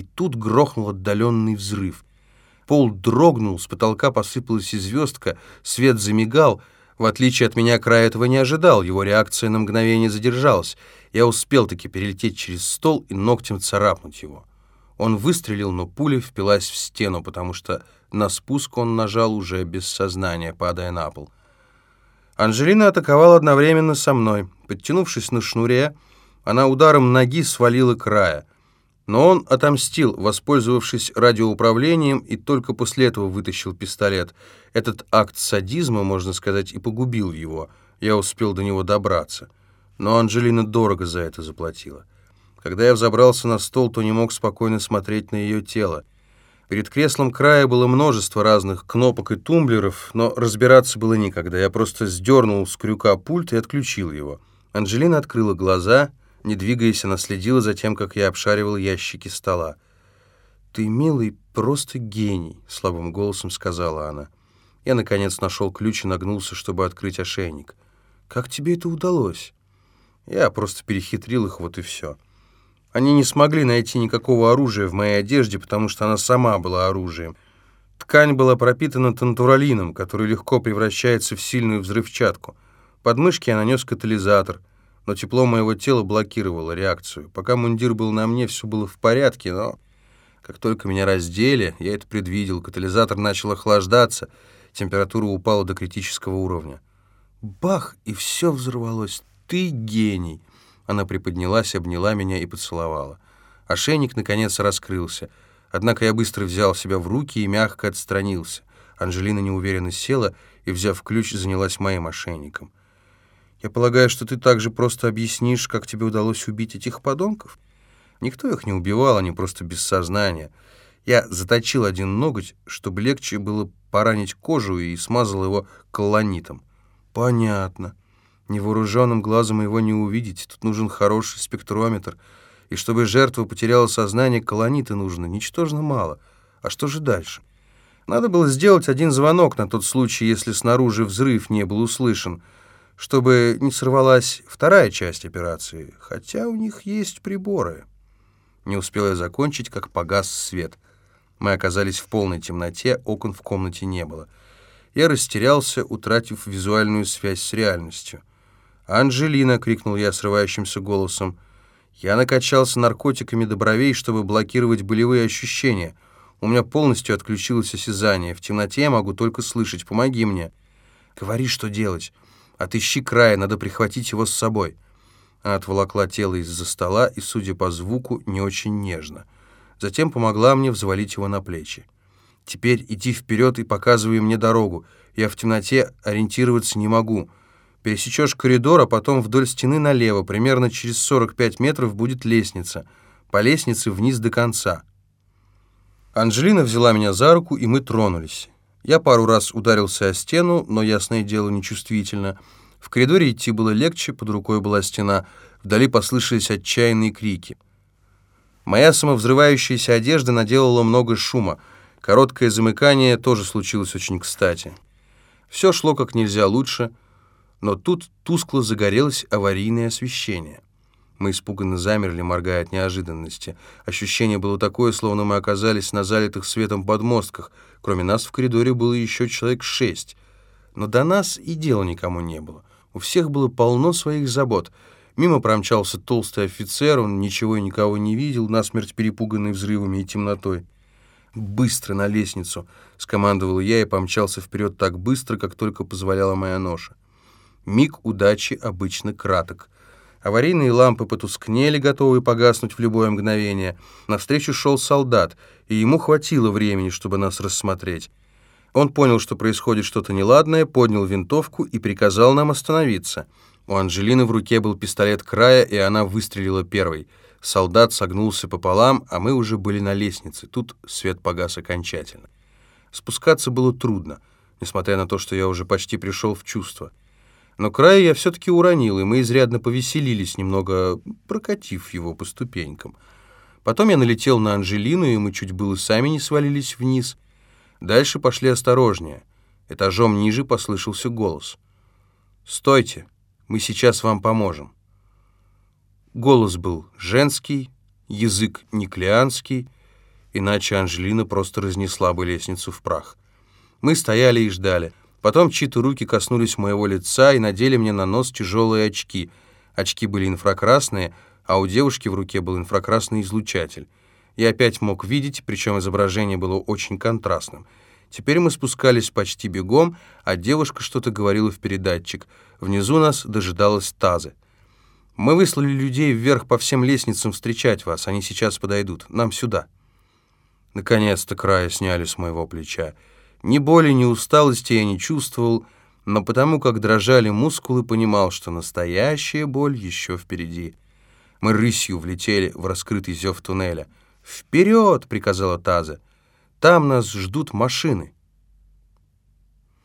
и тут грохнул отдаленный взрыв. Пол дрогнул, с потолка посыпалась и звездка, свет замигал. В отличие от меня, край этого не ожидал, его реакция на мгновение задержалась. Я успел таки перелететь через стол и ногтем царапнуть его. Он выстрелил, но пуля впилась в стену, потому что на спуск он нажал уже без сознания, падая на пол. Анжелина атаковала одновременно со мной. Подтянувшись на шнуре, она ударом ноги свалила края. Но он отомстил, воспользовавшись радиоуправлением, и только после этого вытащил пистолет. Этот акт садизма, можно сказать, и погубил его. Я успел до него добраться. Но Анжелина дорого за это заплатила. Когда я взобрался на стол, то не мог спокойно смотреть на ее тело. Перед креслом края было множество разных кнопок и тумблеров, но разбираться было никогда. Я просто сдернул с крюка пульт и отключил его. Анжелина открыла глаза. Не двигаясь, она следила за тем, как я обшаривал ящики стола. «Ты, милый, просто гений», — слабым голосом сказала она. Я, наконец, нашел ключ и нагнулся, чтобы открыть ошейник. «Как тебе это удалось?» Я просто перехитрил их, вот и все. Они не смогли найти никакого оружия в моей одежде, потому что она сама была оружием. Ткань была пропитана тантуралином, который легко превращается в сильную взрывчатку. Под мышки я нанес катализатор, но тепло моего тела блокировало реакцию. Пока мундир был на мне, все было в порядке, но... Как только меня раздели, я это предвидел, катализатор начал охлаждаться, температура упала до критического уровня. Бах! И все взорвалось. Ты гений! Она приподнялась, обняла меня и поцеловала. Ошейник, наконец, раскрылся. Однако я быстро взял себя в руки и мягко отстранился. Анжелина неуверенно села и, взяв ключ, занялась моим ошейником. «Я полагаю, что ты также просто объяснишь, как тебе удалось убить этих подонков?» Никто их не убивал, они просто без сознания. Я заточил один ноготь, чтобы легче было поранить кожу и смазал его колонитом. «Понятно. Невооруженным глазом его не увидеть, тут нужен хороший спектрометр. И чтобы жертва потеряла сознание, колониты нужно ничтожно мало. А что же дальше? Надо было сделать один звонок на тот случай, если снаружи взрыв не был услышан, чтобы не сорвалась вторая часть операции, хотя у них есть приборы. Не успел я закончить, как погас свет. Мы оказались в полной темноте, окон в комнате не было. Я растерялся, утратив визуальную связь с реальностью. «Анжелина!» — крикнул я срывающимся голосом. Я накачался наркотиками до бровей, чтобы блокировать болевые ощущения. У меня полностью отключилось осязание. В темноте я могу только слышать. Помоги мне. Говори, что делать. Отыщи края, надо прихватить его с собой. Она отволокла тело из-за стола и, судя по звуку, не очень нежно. Затем помогла мне взвалить его на плечи. «Теперь иди вперед и показывай мне дорогу. Я в темноте ориентироваться не могу». Пересечешь коридор, а потом вдоль стены налево. Примерно через 45 метров будет лестница. По лестнице вниз до конца. Анжелина взяла меня за руку, и мы тронулись. Я пару раз ударился о стену, но, ясное дело, нечувствительно. В коридоре идти было легче, под рукой была стена. Вдали послышались отчаянные крики. Моя самовзрывающаяся одежда наделала много шума. Короткое замыкание тоже случилось очень кстати. Все шло как нельзя лучше — но тут тускло загорелось аварийное освещение. Мы испуганно замерли, моргая от неожиданности. Ощущение было такое, словно мы оказались на залитых светом подмостках. Кроме нас в коридоре было еще человек шесть. Но до нас и дела никому не было. У всех было полно своих забот. Мимо промчался толстый офицер, он ничего и никого не видел, насмерть перепуганный взрывами и темнотой. «Быстро на лестницу!» — скомандовал я и помчался вперед так быстро, как только позволяла моя ноша. Миг удачи обычно краток. Аварийные лампы потускнели, готовые погаснуть в любое мгновение. Навстречу шел солдат, и ему хватило времени, чтобы нас рассмотреть. Он понял, что происходит что-то неладное, поднял винтовку и приказал нам остановиться. У Анжелины в руке был пистолет края, и она выстрелила первой. Солдат согнулся пополам, а мы уже были на лестнице. Тут свет погас окончательно. Спускаться было трудно, несмотря на то, что я уже почти пришел в чувство. Но край я все-таки уронил, и мы изрядно повеселились, немного прокатив его по ступенькам. Потом я налетел на Анжелину, и мы чуть было сами не свалились вниз. Дальше пошли осторожнее. Этажом ниже послышался голос. «Стойте, мы сейчас вам поможем». Голос был женский, язык никлеанский, иначе Анжелина просто разнесла бы лестницу в прах. Мы стояли и ждали. Потом чьи-то руки коснулись моего лица и надели мне на нос тяжелые очки. Очки были инфракрасные, а у девушки в руке был инфракрасный излучатель. Я опять мог видеть, причем изображение было очень контрастным. Теперь мы спускались почти бегом, а девушка что-то говорила в передатчик. Внизу нас дожидалась тазы. «Мы выслали людей вверх по всем лестницам встречать вас. Они сейчас подойдут. Нам сюда». Наконец-то края сняли с моего плеча. Ни боли, ни усталости я не чувствовал, но потому как дрожали мускулы, понимал, что настоящая боль еще впереди. Мы рысью влетели в раскрытый зев туннеля. «Вперед!» — приказала Таза. «Там нас ждут машины».